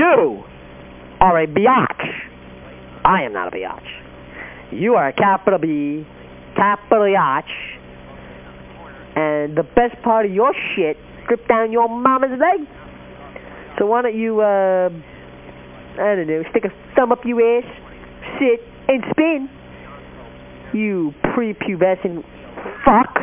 You are a biatch. I am not a biatch. You are a capital B, capital biatch. and the best part of your shit strip down your mama's leg. So why don't you, uh, I don't know, stick a thumb up your ass, sit, and spin. You prepubescent fuck.